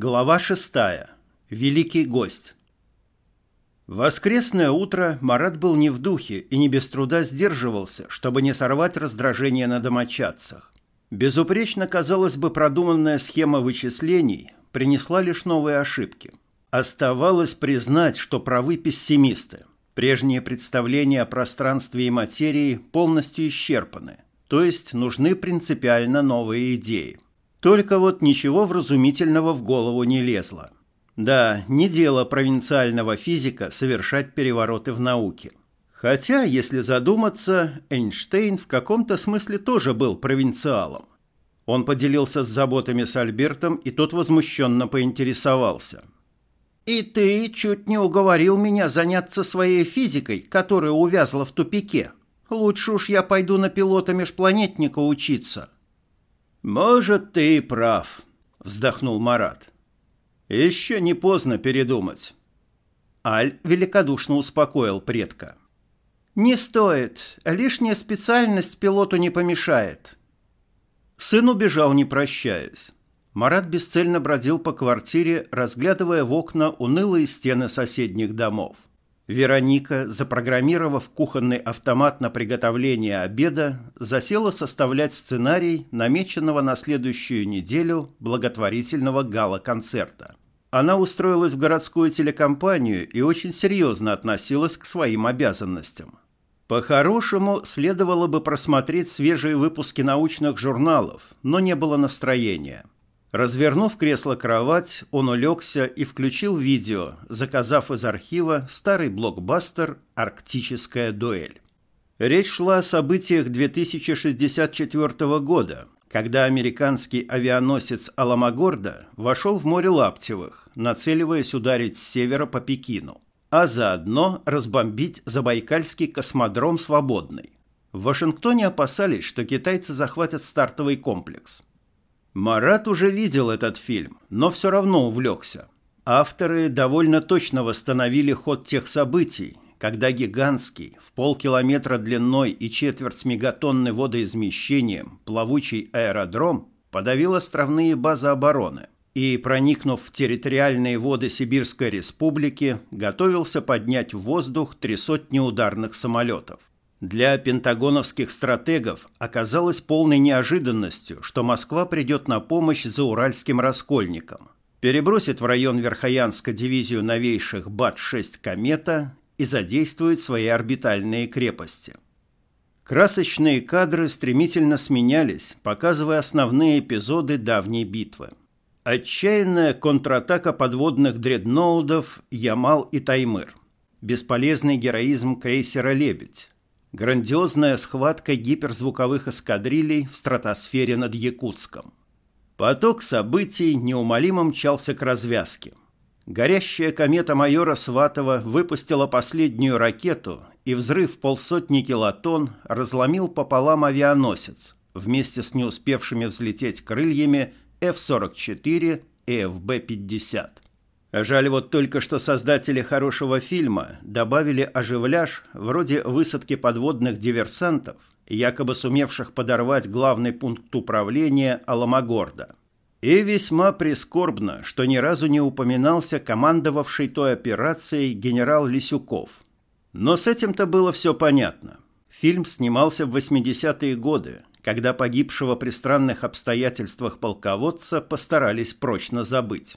Глава шестая. Великий гость. Воскресное утро Марат был не в духе и не без труда сдерживался, чтобы не сорвать раздражение на домочадцах. Безупречно, казалось бы, продуманная схема вычислений принесла лишь новые ошибки. Оставалось признать, что правы пессимисты. Прежние представления о пространстве и материи полностью исчерпаны, то есть нужны принципиально новые идеи. Только вот ничего вразумительного в голову не лезло. Да, не дело провинциального физика совершать перевороты в науке. Хотя, если задуматься, Эйнштейн в каком-то смысле тоже был провинциалом. Он поделился с заботами с Альбертом, и тот возмущенно поинтересовался. «И ты чуть не уговорил меня заняться своей физикой, которая увязла в тупике. Лучше уж я пойду на пилота межпланетника учиться». «Может, ты и прав», — вздохнул Марат. «Еще не поздно передумать». Аль великодушно успокоил предка. «Не стоит. Лишняя специальность пилоту не помешает». Сын убежал, не прощаясь. Марат бесцельно бродил по квартире, разглядывая в окна унылые стены соседних домов. Вероника, запрограммировав кухонный автомат на приготовление обеда, засела составлять сценарий намеченного на следующую неделю благотворительного гала-концерта. Она устроилась в городскую телекомпанию и очень серьезно относилась к своим обязанностям. По-хорошему, следовало бы просмотреть свежие выпуски научных журналов, но не было настроения. Развернув кресло-кровать, он улегся и включил видео, заказав из архива старый блокбастер «Арктическая дуэль». Речь шла о событиях 2064 года, когда американский авианосец «Аламагорда» вошел в море Лаптевых, нацеливаясь ударить с севера по Пекину а заодно разбомбить Забайкальский космодром «Свободный». В Вашингтоне опасались, что китайцы захватят стартовый комплекс. Марат уже видел этот фильм, но все равно увлекся. Авторы довольно точно восстановили ход тех событий, когда гигантский, в полкилометра длиной и четверть мегатонны водоизмещением плавучий аэродром подавил островные базы обороны – и, проникнув в территориальные воды Сибирской республики, готовился поднять в воздух три сотни ударных самолетов. Для пентагоновских стратегов оказалось полной неожиданностью, что Москва придет на помощь за уральским раскольникам, перебросит в район Верхоянска дивизию новейших БАТ-6 «Комета» и задействует свои орбитальные крепости. Красочные кадры стремительно сменялись, показывая основные эпизоды давней битвы. Отчаянная контратака подводных дредноудов «Ямал» и «Таймыр». Бесполезный героизм крейсера «Лебедь». Грандиозная схватка гиперзвуковых эскадрилей в стратосфере над Якутском. Поток событий неумолимо мчался к развязке. Горящая комета майора Сватова выпустила последнюю ракету, и взрыв полсотни килотонн разломил пополам авианосец вместе с не успевшими взлететь крыльями F-44 и FB-50. Жаль вот только, что создатели хорошего фильма добавили оживляж вроде высадки подводных диверсантов, якобы сумевших подорвать главный пункт управления Аламагорда. И весьма прискорбно, что ни разу не упоминался командовавший той операцией генерал Лисюков. Но с этим-то было все понятно. Фильм снимался в 80-е годы, когда погибшего при странных обстоятельствах полководца постарались прочно забыть.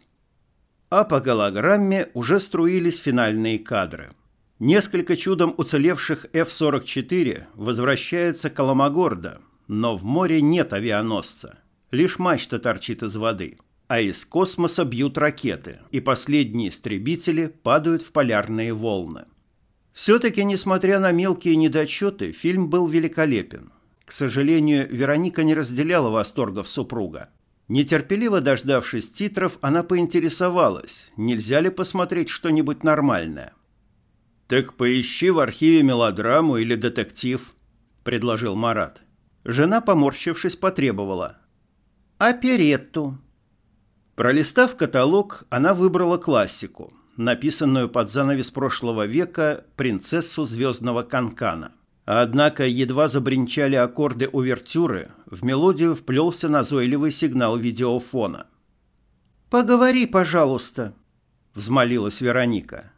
А по голограмме уже струились финальные кадры. Несколько чудом уцелевших F-44 возвращаются к Аламагорда, но в море нет авианосца. Лишь мачта торчит из воды, а из космоса бьют ракеты, и последние истребители падают в полярные волны. Все-таки, несмотря на мелкие недочеты, фильм был великолепен – к сожалению, Вероника не разделяла восторгов супруга. Нетерпеливо дождавшись титров, она поинтересовалась, нельзя ли посмотреть что-нибудь нормальное. «Так поищи в архиве мелодраму или детектив», — предложил Марат. Жена, поморщившись, потребовала. «Оперетту». Пролистав каталог, она выбрала классику, написанную под занавес прошлого века «Принцессу звездного канкана». Однако едва забринчали аккорды увертюры, в мелодию вплелся назойливый сигнал видеофона. «Поговори, пожалуйста», — взмолилась Вероника.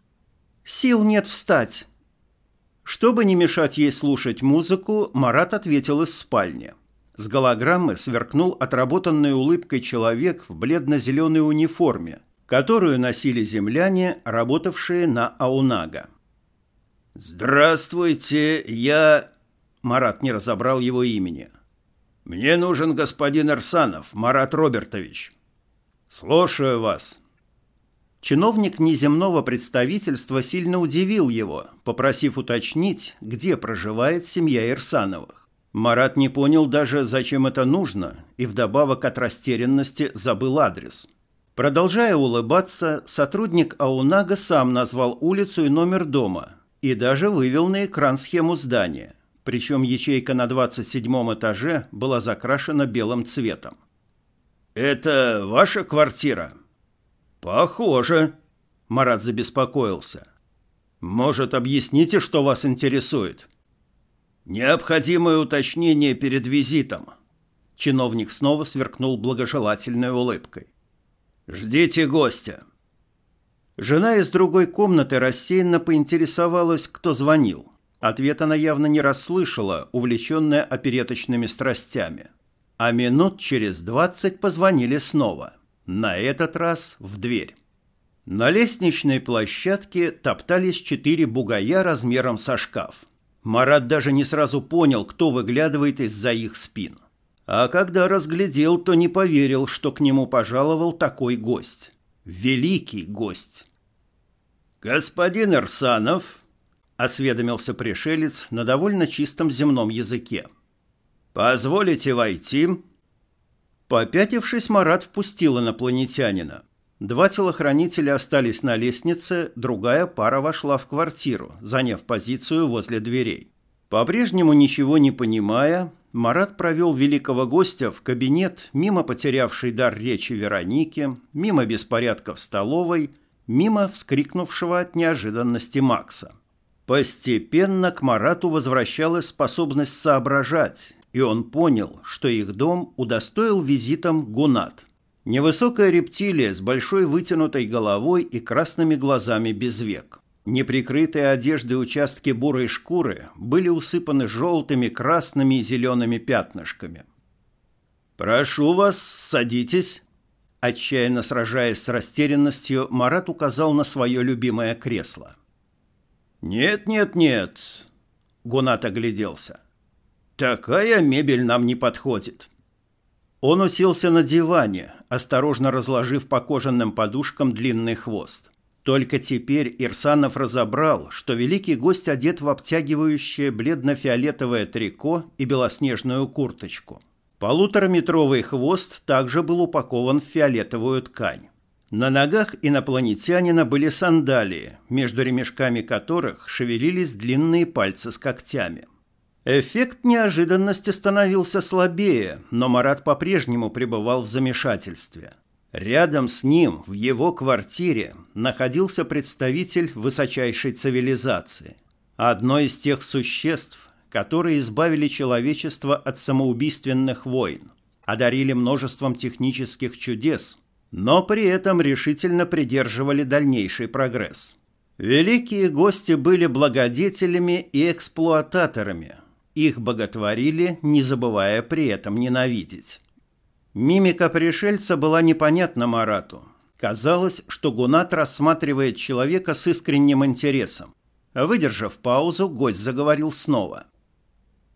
«Сил нет встать». Чтобы не мешать ей слушать музыку, Марат ответил из спальни. С голограммы сверкнул отработанной улыбкой человек в бледно-зеленой униформе, которую носили земляне, работавшие на Аунага. «Здравствуйте, я...» Марат не разобрал его имени. «Мне нужен господин Арсанов, Марат Робертович». «Слушаю вас». Чиновник неземного представительства сильно удивил его, попросив уточнить, где проживает семья Ирсановых. Марат не понял даже, зачем это нужно, и вдобавок от растерянности забыл адрес. Продолжая улыбаться, сотрудник Аунага сам назвал улицу и номер дома и даже вывел на экран схему здания, причем ячейка на 27 этаже была закрашена белым цветом. «Это ваша квартира?» «Похоже», — Марат забеспокоился. «Может, объясните, что вас интересует?» «Необходимое уточнение перед визитом». Чиновник снова сверкнул благожелательной улыбкой. «Ждите гостя». Жена из другой комнаты рассеянно поинтересовалась, кто звонил. Ответ она явно не расслышала, увлеченная опереточными страстями. А минут через двадцать позвонили снова. На этот раз в дверь. На лестничной площадке топтались четыре бугая размером со шкаф. Марат даже не сразу понял, кто выглядывает из-за их спин. А когда разглядел, то не поверил, что к нему пожаловал такой гость. Великий гость. «Господин Ирсанов», — осведомился пришелец на довольно чистом земном языке. «Позволите войти?» Попятившись, Марат впустил инопланетянина. Два телохранителя остались на лестнице, другая пара вошла в квартиру, заняв позицию возле дверей. По-прежнему ничего не понимая, Марат провел великого гостя в кабинет мимо потерявшей дар речи Вероники, мимо беспорядка в столовой, мимо вскрикнувшего от неожиданности Макса. Постепенно к Марату возвращалась способность соображать, и он понял, что их дом удостоил визитом Гунат. Невысокая рептилия с большой вытянутой головой и красными глазами без век. Неприкрытые одежды участки бурой шкуры были усыпаны желтыми, красными и зелеными пятнышками. «Прошу вас, садитесь», Отчаянно сражаясь с растерянностью, Марат указал на свое любимое кресло. «Нет, нет, нет», — Гунат огляделся. «Такая мебель нам не подходит». Он уселся на диване, осторожно разложив по кожаным подушкам длинный хвост. Только теперь Ирсанов разобрал, что великий гость одет в обтягивающее бледно-фиолетовое трико и белоснежную курточку. Полутораметровый хвост также был упакован в фиолетовую ткань. На ногах инопланетянина были сандалии, между ремешками которых шевелились длинные пальцы с когтями. Эффект неожиданности становился слабее, но Марат по-прежнему пребывал в замешательстве. Рядом с ним, в его квартире, находился представитель высочайшей цивилизации. Одно из тех существ, которые избавили человечество от самоубийственных войн, одарили множеством технических чудес – но при этом решительно придерживали дальнейший прогресс. Великие гости были благодетелями и эксплуататорами. Их боготворили, не забывая при этом ненавидеть. Мимика пришельца была непонятна Марату. Казалось, что Гунат рассматривает человека с искренним интересом. Выдержав паузу, гость заговорил снова.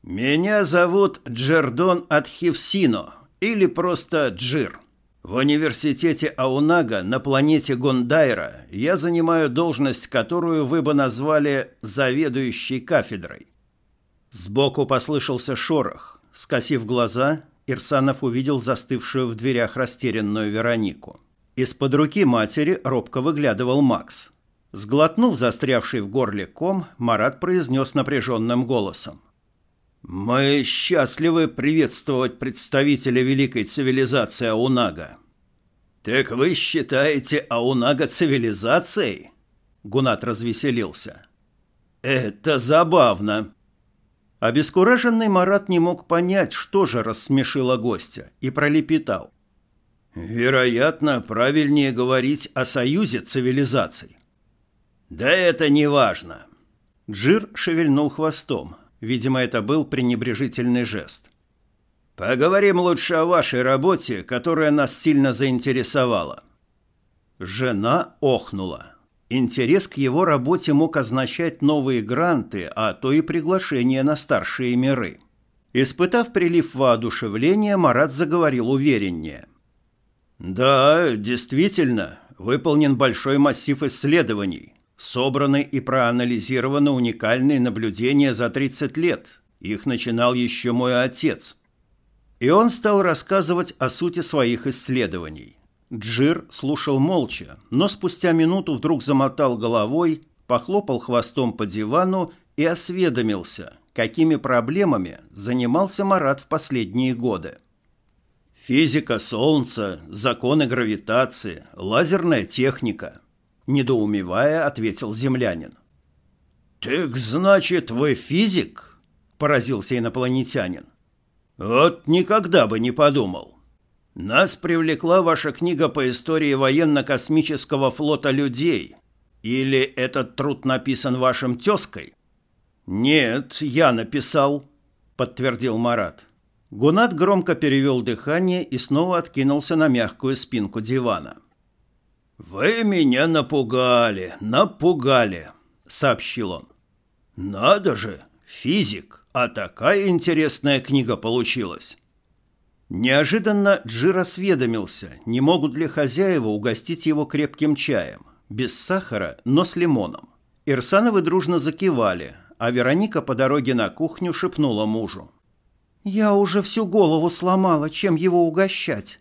«Меня зовут Джердон Атхивсино, или просто Джир. В университете Аунага на планете Гондайра я занимаю должность, которую вы бы назвали заведующей кафедрой. Сбоку послышался шорох. Скосив глаза, Ирсанов увидел застывшую в дверях растерянную Веронику. Из-под руки матери робко выглядывал Макс. Сглотнув застрявший в горле ком, Марат произнес напряженным голосом. «Мы счастливы приветствовать представителя великой цивилизации Аунага». «Так вы считаете Аунага цивилизацией?» Гунат развеселился. «Это забавно». Обескураженный Марат не мог понять, что же рассмешило гостя, и пролепетал. Вероятно, правильнее говорить о союзе цивилизаций. Да это не важно. Джир шевельнул хвостом. Видимо, это был пренебрежительный жест. Поговорим лучше о вашей работе, которая нас сильно заинтересовала. Жена охнула. Интерес к его работе мог означать новые гранты, а то и приглашение на старшие миры. Испытав прилив воодушевления, Марат заговорил увереннее – да, действительно, выполнен большой массив исследований. Собраны и проанализированы уникальные наблюдения за 30 лет. Их начинал еще мой отец. И он стал рассказывать о сути своих исследований. Джир слушал молча, но спустя минуту вдруг замотал головой, похлопал хвостом по дивану и осведомился, какими проблемами занимался Марат в последние годы. Физика Солнца, законы гравитации, лазерная техника. Недоумевая, ответил землянин. «Так значит, вы физик?» – поразился инопланетянин. «Вот никогда бы не подумал. Нас привлекла ваша книга по истории военно-космического флота людей. Или этот труд написан вашим тезкой?» «Нет, я написал», – подтвердил Марат. Гунат громко перевел дыхание и снова откинулся на мягкую спинку дивана. «Вы меня напугали, напугали», — сообщил он. «Надо же, физик, а такая интересная книга получилась». Неожиданно Джир осведомился, не могут ли хозяева угостить его крепким чаем, без сахара, но с лимоном. Ирсановы дружно закивали, а Вероника по дороге на кухню шепнула мужу. Я уже всю голову сломала, чем его угощать.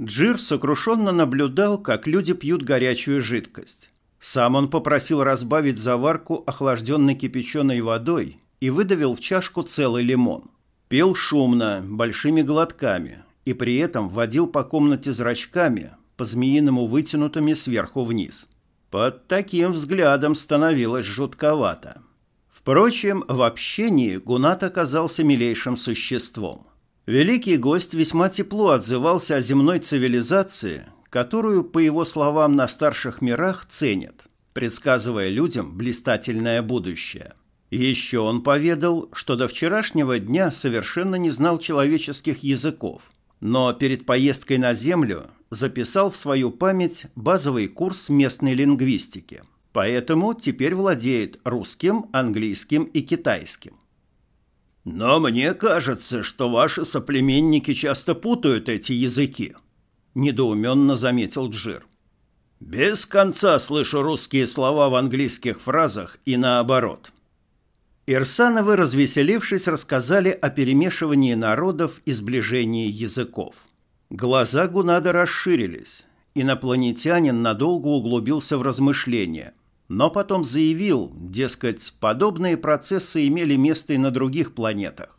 Джир сокрушенно наблюдал, как люди пьют горячую жидкость. Сам он попросил разбавить заварку охлажденной кипяченой водой и выдавил в чашку целый лимон. Пил шумно, большими глотками, и при этом водил по комнате зрачками, по-змеиному вытянутыми сверху вниз. Под таким взглядом становилось жутковато. Впрочем, в общении Гунат оказался милейшим существом. Великий гость весьма тепло отзывался о земной цивилизации, которую, по его словам, на старших мирах ценят, предсказывая людям блистательное будущее. Еще он поведал, что до вчерашнего дня совершенно не знал человеческих языков, но перед поездкой на Землю записал в свою память базовый курс местной лингвистики – Поэтому теперь владеет русским, английским и китайским. Но мне кажется, что ваши соплеменники часто путают эти языки, недоуменно заметил Джир. Без конца слышу русские слова в английских фразах и наоборот. Ирсановы, развеселившись, рассказали о перемешивании народов и сближении языков. Глаза Гунада расширились. Инопланетянин надолго углубился в размышления но потом заявил, дескать, подобные процессы имели место и на других планетах.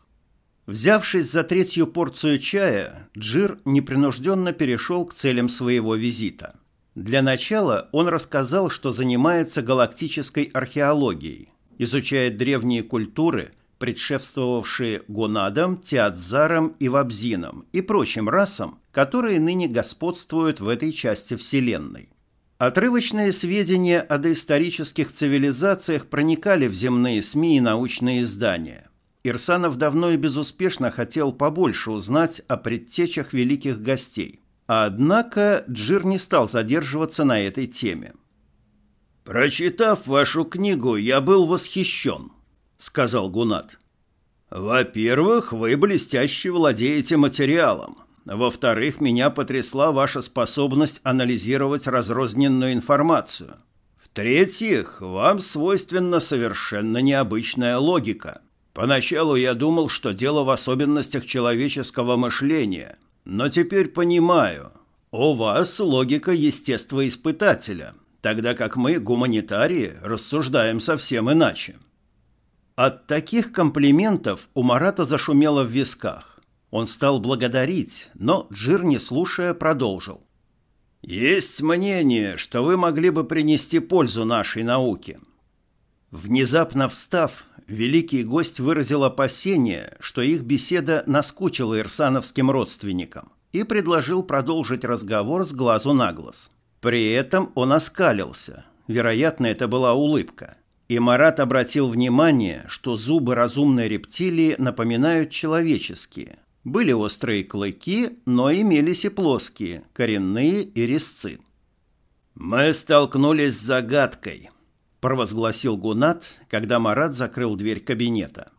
Взявшись за третью порцию чая, Джир непринужденно перешел к целям своего визита. Для начала он рассказал, что занимается галактической археологией, изучает древние культуры, предшествовавшие гонадам, театзарам и вабзинам и прочим расам, которые ныне господствуют в этой части Вселенной. Отрывочные сведения о доисторических цивилизациях проникали в земные СМИ и научные издания. Ирсанов давно и безуспешно хотел побольше узнать о предтечах великих гостей. Однако Джир не стал задерживаться на этой теме. «Прочитав вашу книгу, я был восхищен», — сказал Гунат. «Во-первых, вы блестяще владеете материалом. Во-вторых, меня потрясла ваша способность анализировать разрозненную информацию. В-третьих, вам свойственна совершенно необычная логика. Поначалу я думал, что дело в особенностях человеческого мышления, но теперь понимаю. У вас логика естествоиспытателя, тогда как мы, гуманитарии, рассуждаем совсем иначе. От таких комплиментов у Марата зашумело в висках. Он стал благодарить, но Джир, не слушая, продолжил. «Есть мнение, что вы могли бы принести пользу нашей науке». Внезапно встав, великий гость выразил опасение, что их беседа наскучила ирсановским родственникам. и предложил продолжить разговор с глазу на глаз. При этом он оскалился. Вероятно, это была улыбка. И Марат обратил внимание, что зубы разумной рептилии напоминают человеческие. Были острые клыки, но имелись и плоские, коренные и резцы. «Мы столкнулись с загадкой», – провозгласил Гунат, когда Марат закрыл дверь кабинета.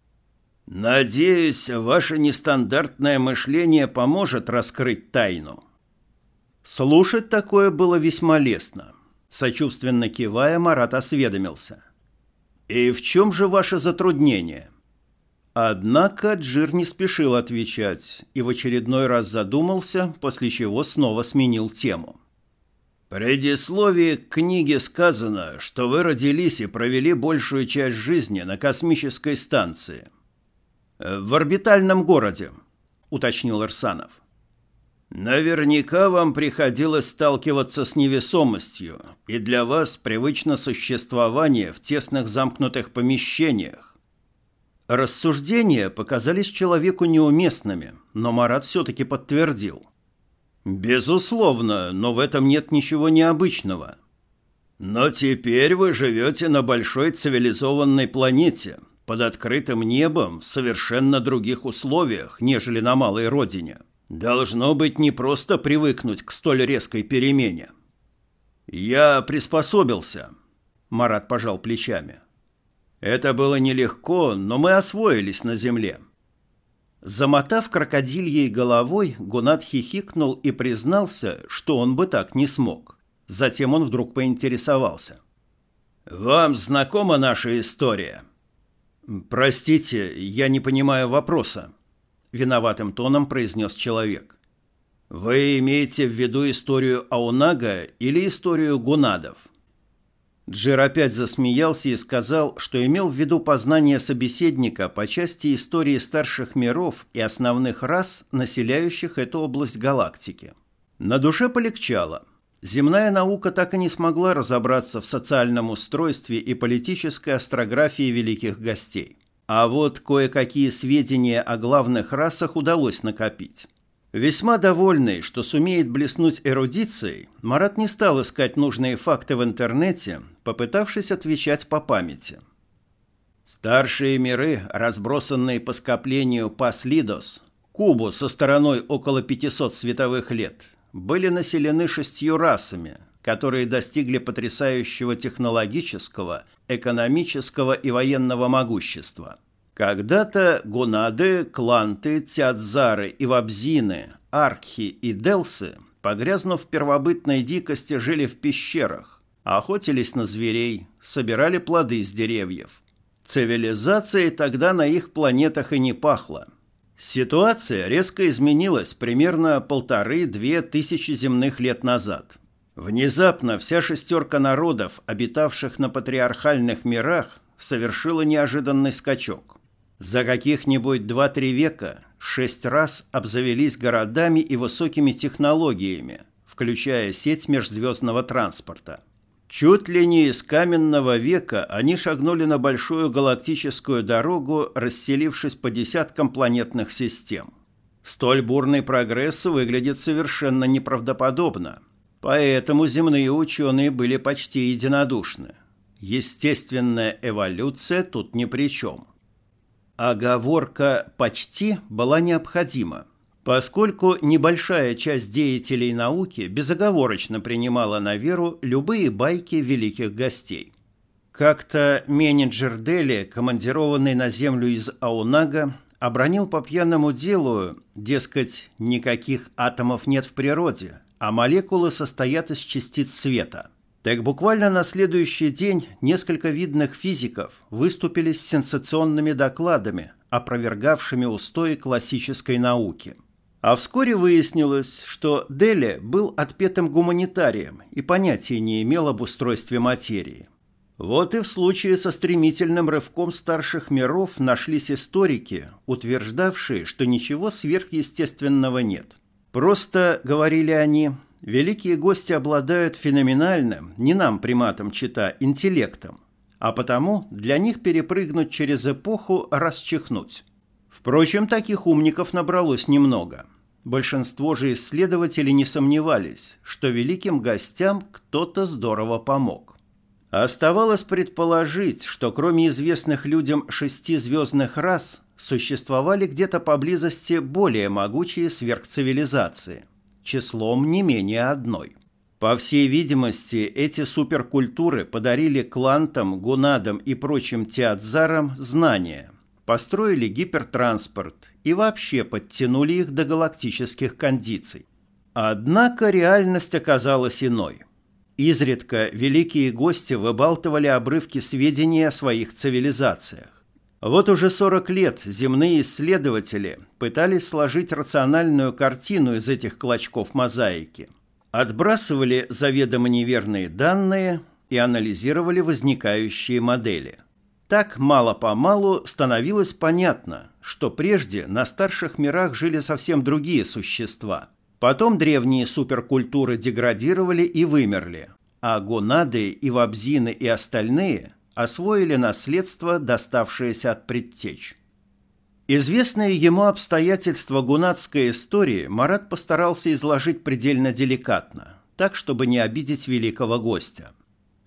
«Надеюсь, ваше нестандартное мышление поможет раскрыть тайну». Слушать такое было весьма лестно. Сочувственно кивая, Марат осведомился – «И в чем же ваше затруднение?» Однако Джир не спешил отвечать и в очередной раз задумался, после чего снова сменил тему. Предисловии к книге сказано, что вы родились и провели большую часть жизни на космической станции. «В орбитальном городе», — уточнил Арсанов. Наверняка вам приходилось сталкиваться с невесомостью, и для вас привычно существование в тесных замкнутых помещениях. Рассуждения показались человеку неуместными, но Марат все-таки подтвердил. Безусловно, но в этом нет ничего необычного. Но теперь вы живете на большой цивилизованной планете, под открытым небом, в совершенно других условиях, нежели на малой родине. Должно быть не просто привыкнуть к столь резкой перемене. Я приспособился, Марат пожал плечами. Это было нелегко, но мы освоились на земле. Замотав крокодильей головой, Гунат хихикнул и признался, что он бы так не смог. Затем он вдруг поинтересовался. «Вам знакома наша история?» «Простите, я не понимаю вопроса», виноватым тоном произнес человек. Вы имеете в виду историю Аунага или историю гунадов? Джир опять засмеялся и сказал, что имел в виду познание собеседника по части истории старших миров и основных рас, населяющих эту область галактики. На душе полегчало. Земная наука так и не смогла разобраться в социальном устройстве и политической астрографии великих гостей. А вот кое-какие сведения о главных расах удалось накопить. Весьма довольный, что сумеет блеснуть эрудицией, Марат не стал искать нужные факты в интернете, попытавшись отвечать по памяти. Старшие миры, разбросанные по скоплению Паслидос, Кубу со стороной около 500 световых лет, были населены шестью расами, которые достигли потрясающего технологического, экономического и военного могущества. Когда-то гунады, кланты, тядзары и вабзины, архи и делсы, погрязнув в первобытной дикости, жили в пещерах, охотились на зверей, собирали плоды с деревьев. Цивилизацией тогда на их планетах и не пахло. Ситуация резко изменилась примерно полторы-две тысячи земных лет назад. Внезапно вся шестерка народов, обитавших на патриархальных мирах, совершила неожиданный скачок. За каких-нибудь два-три века шесть раз обзавелись городами и высокими технологиями, включая сеть межзвездного транспорта. Чуть ли не из каменного века они шагнули на большую галактическую дорогу, расселившись по десяткам планетных систем. Столь бурный прогресс выглядит совершенно неправдоподобно – Поэтому земные ученые были почти единодушны. Естественная эволюция тут ни при чем. Оговорка «почти» была необходима, поскольку небольшая часть деятелей науки безоговорочно принимала на веру любые байки великих гостей. Как-то менеджер Дели, командированный на землю из Аунага, обронил по пьяному делу, дескать, никаких атомов нет в природе, а молекулы состоят из частиц света. Так буквально на следующий день несколько видных физиков выступили с сенсационными докладами, опровергавшими устои классической науки. А вскоре выяснилось, что Дели был отпетым гуманитарием и понятия не имел об устройстве материи. Вот и в случае со стремительным рывком старших миров нашлись историки, утверждавшие, что ничего сверхъестественного нет. Просто, говорили они, великие гости обладают феноменальным, не нам, приматам чита, интеллектом, а потому для них перепрыгнуть через эпоху расчихнуть. Впрочем, таких умников набралось немного. Большинство же исследователей не сомневались, что великим гостям кто-то здорово помог. Оставалось предположить, что кроме известных людям шести звездных рас, существовали где-то поблизости более могучие сверхцивилизации, числом не менее одной. По всей видимости, эти суперкультуры подарили клантам, гунадам и прочим театзарам знания, построили гипертранспорт и вообще подтянули их до галактических кондиций. Однако реальность оказалась иной. Изредка великие гости выбалтывали обрывки сведений о своих цивилизациях. Вот уже 40 лет земные исследователи пытались сложить рациональную картину из этих клочков мозаики – отбрасывали заведомо неверные данные и анализировали возникающие модели. Так мало-помалу становилось понятно, что прежде на старших мирах жили совсем другие существа. Потом древние суперкультуры деградировали и вымерли, а гонады, и вабзины и остальные освоили наследство, доставшееся от предтеч. Известные ему обстоятельства гунатской истории Марат постарался изложить предельно деликатно, так, чтобы не обидеть великого гостя.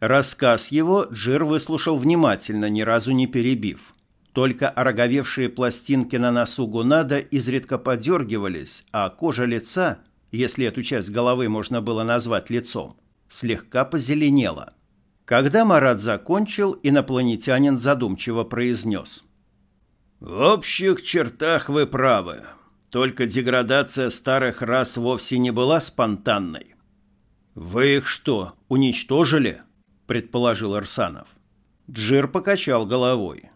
Рассказ его Джир выслушал внимательно, ни разу не перебив. Только ороговевшие пластинки на носу Гунада изредка подергивались, а кожа лица, если эту часть головы можно было назвать лицом, слегка позеленела. Когда Марат закончил, инопланетянин задумчиво произнес – в общих чертах вы правы. Только деградация старых рас вовсе не была спонтанной. Вы их что, уничтожили? предположил Арсанов. Джир покачал головой.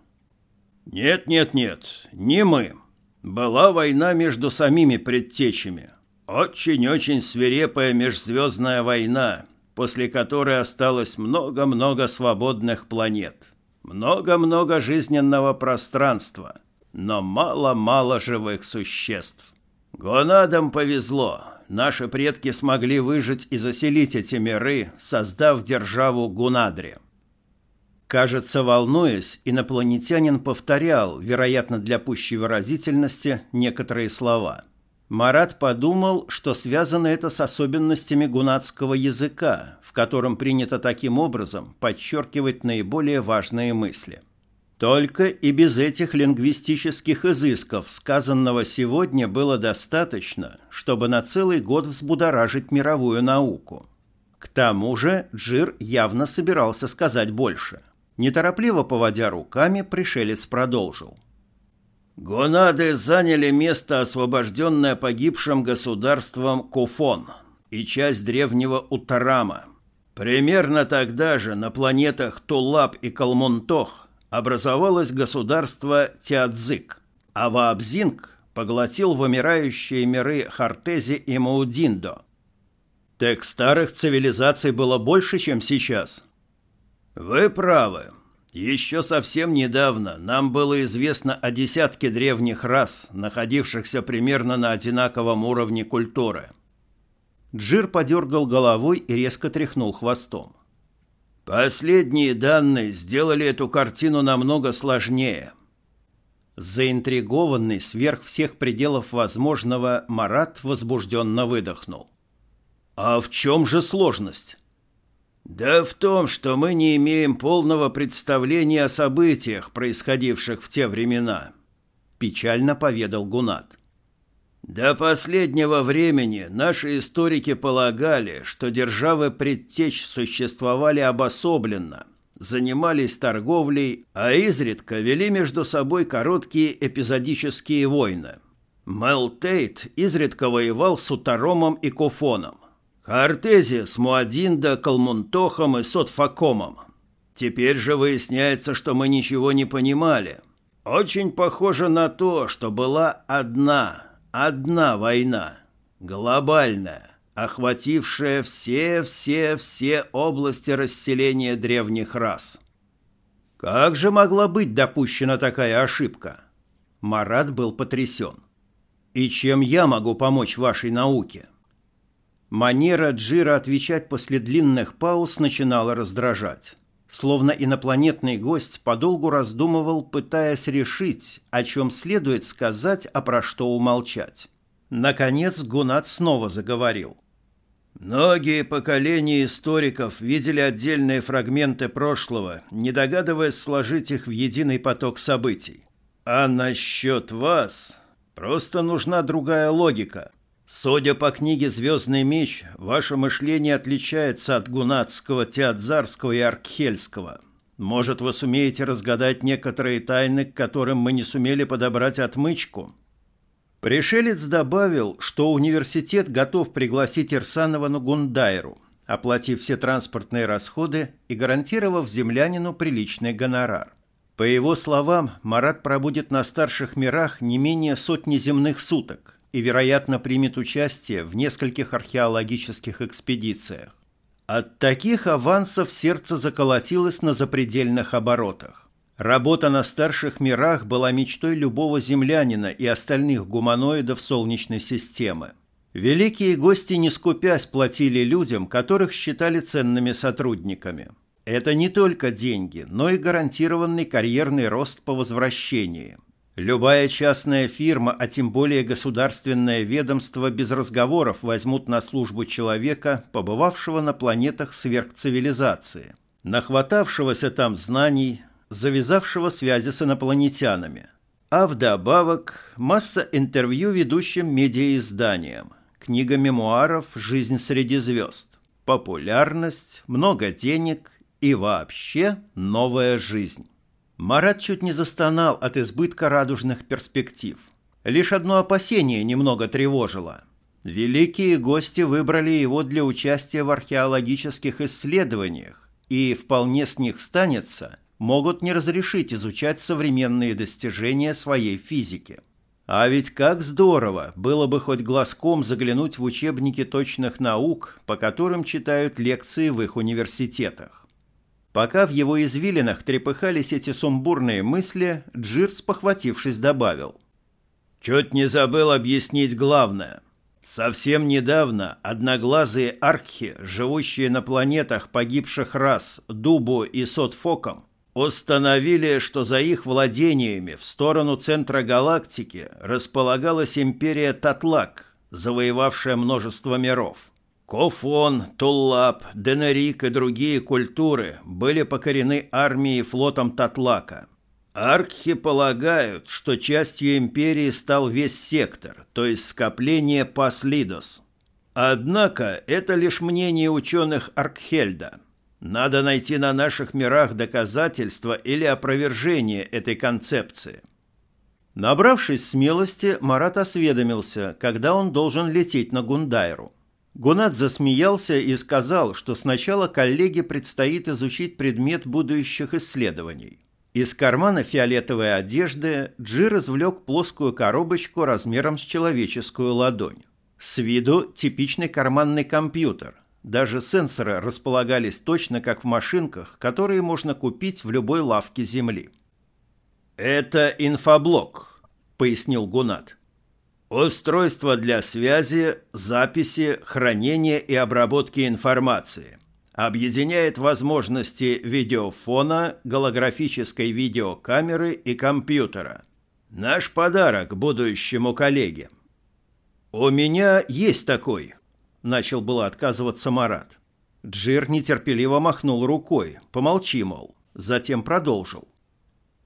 Нет, нет, нет, не мы. Была война между самими предтечами. Очень-очень свирепая межзвездная война, после которой осталось много-много свободных планет. Много-много жизненного пространства, но мало-мало живых существ. Гонадам повезло. Наши предки смогли выжить и заселить эти миры, создав державу Гунадри. Кажется, волнуясь, инопланетянин повторял, вероятно, для пущей выразительности, некоторые слова – Марат подумал, что связано это с особенностями гунатского языка, в котором принято таким образом подчеркивать наиболее важные мысли. Только и без этих лингвистических изысков сказанного сегодня было достаточно, чтобы на целый год взбудоражить мировую науку. К тому же Джир явно собирался сказать больше. Неторопливо поводя руками, пришелец продолжил – Гонады заняли место, освобожденное погибшим государством Куфон и часть древнего Утарама. Примерно тогда же на планетах Тулап и Калмунтох образовалось государство Тиадзик, а Ваабзинг поглотил вымирающие миры Хартези и Маудиндо. Так старых цивилизаций было больше, чем сейчас. Вы правы. Еще совсем недавно нам было известно о десятке древних рас, находившихся примерно на одинаковом уровне культуры. Джир подергал головой и резко тряхнул хвостом. Последние данные сделали эту картину намного сложнее. Заинтригованный сверх всех пределов возможного, Марат возбужденно выдохнул. «А в чем же сложность?» Да в том, что мы не имеем полного представления о событиях, происходивших в те времена, печально поведал Гунат. До последнего времени наши историки полагали, что державы предтеч существовали обособленно, занимались торговлей, а изредка вели между собой короткие эпизодические войны. Мел Тейт изредка воевал с Утаромом и Кофоном. Артезия с Муадинда, Калмунтохом и Сотфакомом. Теперь же выясняется, что мы ничего не понимали. Очень похоже на то, что была одна, одна война, глобальная, охватившая все-все-все области расселения древних рас. Как же могла быть допущена такая ошибка? Марат был потрясен. И чем я могу помочь вашей науке? — Манера Джира отвечать после длинных пауз начинала раздражать. Словно инопланетный гость подолгу раздумывал, пытаясь решить, о чем следует сказать, а про что умолчать. Наконец Гунат снова заговорил. Многие поколения историков видели отдельные фрагменты прошлого, не догадываясь сложить их в единый поток событий. А насчет вас просто нужна другая логика. Судя по книге «Звездный меч», ваше мышление отличается от гунатского, теодзарского и аркхельского. Может, вы сумеете разгадать некоторые тайны, к которым мы не сумели подобрать отмычку? Пришелец добавил, что университет готов пригласить Ирсанова на Гундайру, оплатив все транспортные расходы и гарантировав землянину приличный гонорар. По его словам, Марат пробудет на старших мирах не менее сотни земных суток и, вероятно, примет участие в нескольких археологических экспедициях. От таких авансов сердце заколотилось на запредельных оборотах. Работа на старших мирах была мечтой любого землянина и остальных гуманоидов Солнечной системы. Великие гости, не скупясь, платили людям, которых считали ценными сотрудниками. Это не только деньги, но и гарантированный карьерный рост по возвращении. Любая частная фирма, а тем более государственное ведомство без разговоров возьмут на службу человека, побывавшего на планетах сверхцивилизации, нахватавшегося там знаний, завязавшего связи с инопланетянами. А вдобавок масса интервью ведущим медиаизданиям, книга мемуаров «Жизнь среди звезд», популярность, много денег и вообще новая жизнь. Марат чуть не застонал от избытка радужных перспектив. Лишь одно опасение немного тревожило. Великие гости выбрали его для участия в археологических исследованиях, и вполне с них станется, могут не разрешить изучать современные достижения своей физики. А ведь как здорово было бы хоть глазком заглянуть в учебники точных наук, по которым читают лекции в их университетах. Пока в его извилинах трепыхались эти сумбурные мысли, Джирс, похватившись, добавил. «Чуть не забыл объяснить главное. Совсем недавно одноглазые архи, живущие на планетах погибших рас Дубу и Сотфоком, установили, что за их владениями в сторону центра галактики располагалась империя Татлак, завоевавшая множество миров. Кофон, Туллап, Денерик и другие культуры были покорены армией и флотом Татлака. Аркхи полагают, что частью империи стал весь сектор, то есть скопление Паслидос. Однако это лишь мнение ученых Аркхельда. Надо найти на наших мирах доказательства или опровержение этой концепции. Набравшись смелости, Марат осведомился, когда он должен лететь на Гундайру. Гунат засмеялся и сказал, что сначала коллеге предстоит изучить предмет будущих исследований. Из кармана фиолетовой одежды Джи развлек плоскую коробочку размером с человеческую ладонь. С виду типичный карманный компьютер. Даже сенсоры располагались точно как в машинках, которые можно купить в любой лавке Земли. «Это инфоблок», — пояснил Гунат. Устройство для связи, записи, хранения и обработки информации. Объединяет возможности видеофона, голографической видеокамеры и компьютера. Наш подарок будущему коллеге. «У меня есть такой», — начал было отказываться Марат. Джир нетерпеливо махнул рукой, помолчи, мол, затем продолжил.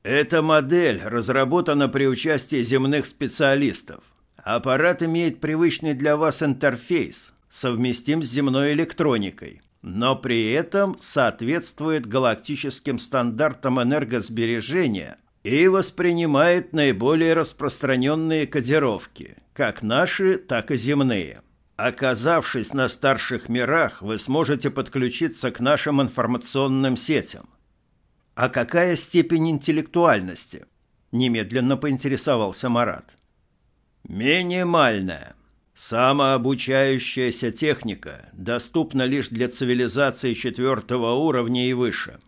«Эта модель разработана при участии земных специалистов. Аппарат имеет привычный для вас интерфейс, совместим с земной электроникой, но при этом соответствует галактическим стандартам энергосбережения и воспринимает наиболее распространенные кодировки, как наши, так и земные. Оказавшись на старших мирах, вы сможете подключиться к нашим информационным сетям. А какая степень интеллектуальности? Немедленно поинтересовался Марат. Минимальная. Самообучающаяся техника доступна лишь для цивилизации четвертого уровня и выше.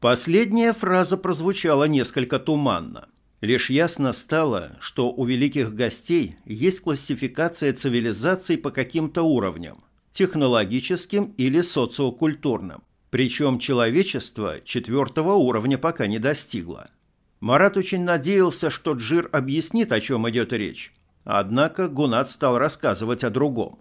Последняя фраза прозвучала несколько туманно. Лишь ясно стало, что у великих гостей есть классификация цивилизаций по каким-то уровням – технологическим или социокультурным. Причем человечество четвертого уровня пока не достигло. Марат очень надеялся, что Джир объяснит, о чем идет речь. Однако Гунат стал рассказывать о другом.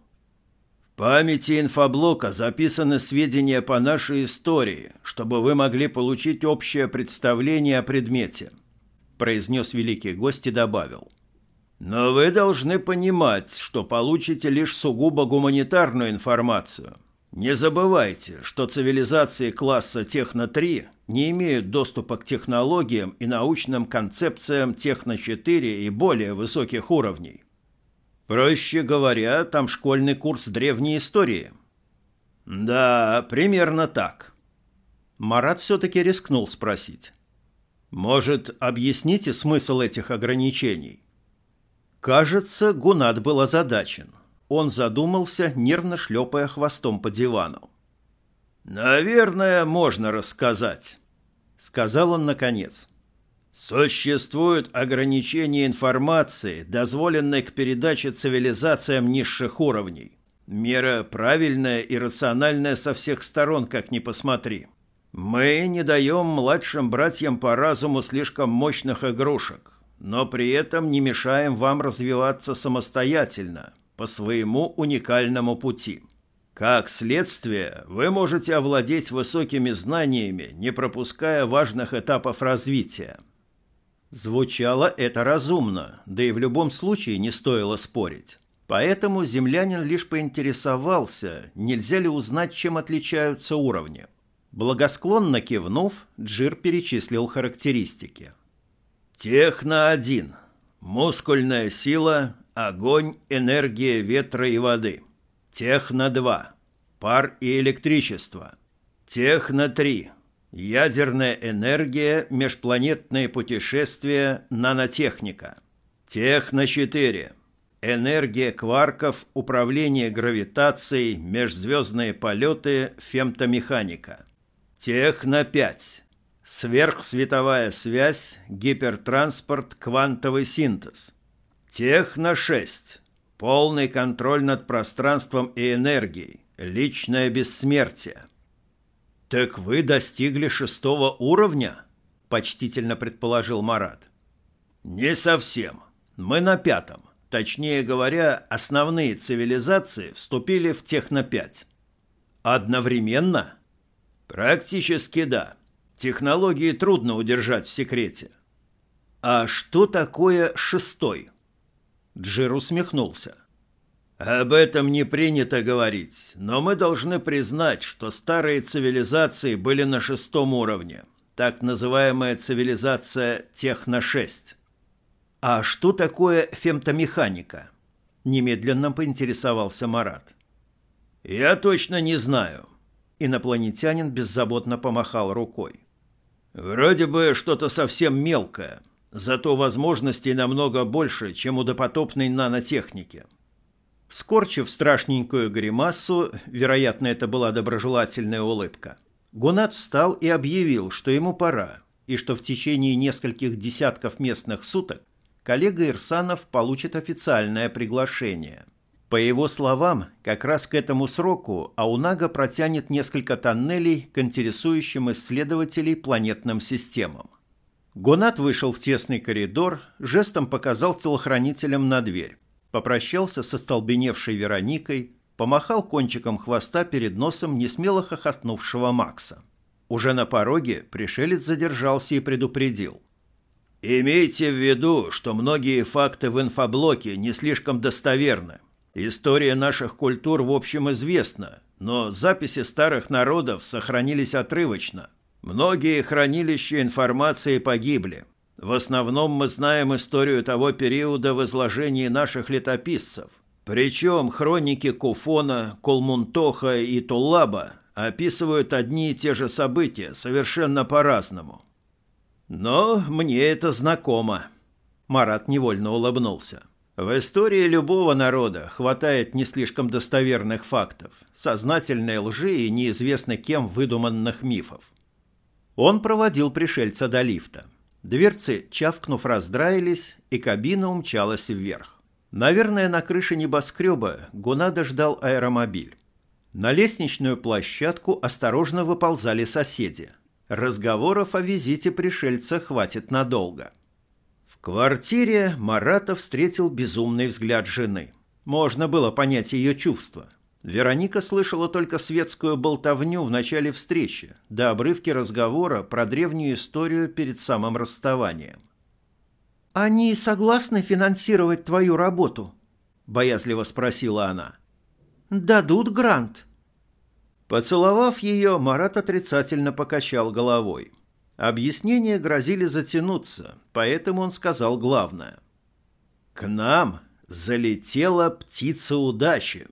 В памяти инфоблока записаны сведения по нашей истории, чтобы вы могли получить общее представление о предмете, произнес великий гость и добавил. Но вы должны понимать, что получите лишь сугубо гуманитарную информацию. Не забывайте, что цивилизации класса Техно-3 не имеют доступа к технологиям и научным концепциям Техно-4 и более высоких уровней. Проще говоря, там школьный курс древней истории. Да, примерно так. Марат все-таки рискнул спросить. Может, объясните смысл этих ограничений? Кажется, Гунат был озадачен. Он задумался, нервно шлепая хвостом по дивану. «Наверное, можно рассказать», — сказал он наконец. «Существуют ограничения информации, дозволенной к передаче цивилизациям низших уровней. Мера правильная и рациональная со всех сторон, как ни посмотри. Мы не даем младшим братьям по разуму слишком мощных игрушек но при этом не мешаем вам развиваться самостоятельно, по своему уникальному пути. Как следствие, вы можете овладеть высокими знаниями, не пропуская важных этапов развития. Звучало это разумно, да и в любом случае не стоило спорить. Поэтому землянин лишь поинтересовался, нельзя ли узнать, чем отличаются уровни. Благосклонно кивнув, Джир перечислил характеристики – Техно-1. Мускульная сила, огонь, энергия ветра и воды. Техно-2. Пар и электричество. Техно-3. Ядерная энергия, межпланетные путешествия, нанотехника. Техно-4. Энергия кварков, управление гравитацией, межзвездные полеты, фемтомеханика. Техно-5. Сверхсветовая связь, гипертранспорт, квантовый синтез. Техно-6. Полный контроль над пространством и энергией. Личное бессмертие. «Так вы достигли шестого уровня?» – почтительно предположил Марат. «Не совсем. Мы на пятом. Точнее говоря, основные цивилизации вступили в Техно-5». «Одновременно?» «Практически да». Технологии трудно удержать в секрете. А что такое шестой? Джир усмехнулся. Об этом не принято говорить, но мы должны признать, что старые цивилизации были на шестом уровне, так называемая цивилизация Техно-6. А что такое фемтомеханика? Немедленно поинтересовался Марат. Я точно не знаю. Инопланетянин беззаботно помахал рукой. Вроде бы что-то совсем мелкое, зато возможностей намного больше, чем у допотопной нанотехники. Скорчив страшненькую гримасу, вероятно, это была доброжелательная улыбка, Гунат встал и объявил, что ему пора, и что в течение нескольких десятков местных суток коллега Ирсанов получит официальное приглашение – по его словам, как раз к этому сроку Аунага протянет несколько тоннелей к интересующим исследователей планетным системам. Гонат вышел в тесный коридор, жестом показал телохранителям на дверь, попрощался со столбеневшей Вероникой, помахал кончиком хвоста перед носом несмело хохотнувшего Макса. Уже на пороге пришелец задержался и предупредил. «Имейте в виду, что многие факты в инфоблоке не слишком достоверны. История наших культур в общем известна, но записи старых народов сохранились отрывочно. Многие хранилища информации погибли. В основном мы знаем историю того периода в изложении наших летописцев. Причем хроники Куфона, Колмунтоха и Тулаба описывают одни и те же события совершенно по-разному. Но мне это знакомо. Марат невольно улыбнулся. В истории любого народа хватает не слишком достоверных фактов, сознательной лжи и неизвестно кем выдуманных мифов. Он проводил пришельца до лифта. Дверцы, чавкнув, раздраились, и кабина умчалась вверх. Наверное, на крыше небоскреба Гунада ждал аэромобиль. На лестничную площадку осторожно выползали соседи. Разговоров о визите пришельца хватит надолго. В квартире Марата встретил безумный взгляд жены. Можно было понять ее чувства. Вероника слышала только светскую болтовню в начале встречи, до обрывки разговора про древнюю историю перед самым расставанием. «Они согласны финансировать твою работу?» – боязливо спросила она. «Дадут грант?» Поцеловав ее, Марат отрицательно покачал головой. Объяснения грозили затянуться, поэтому он сказал главное. «К нам залетела птица удачи».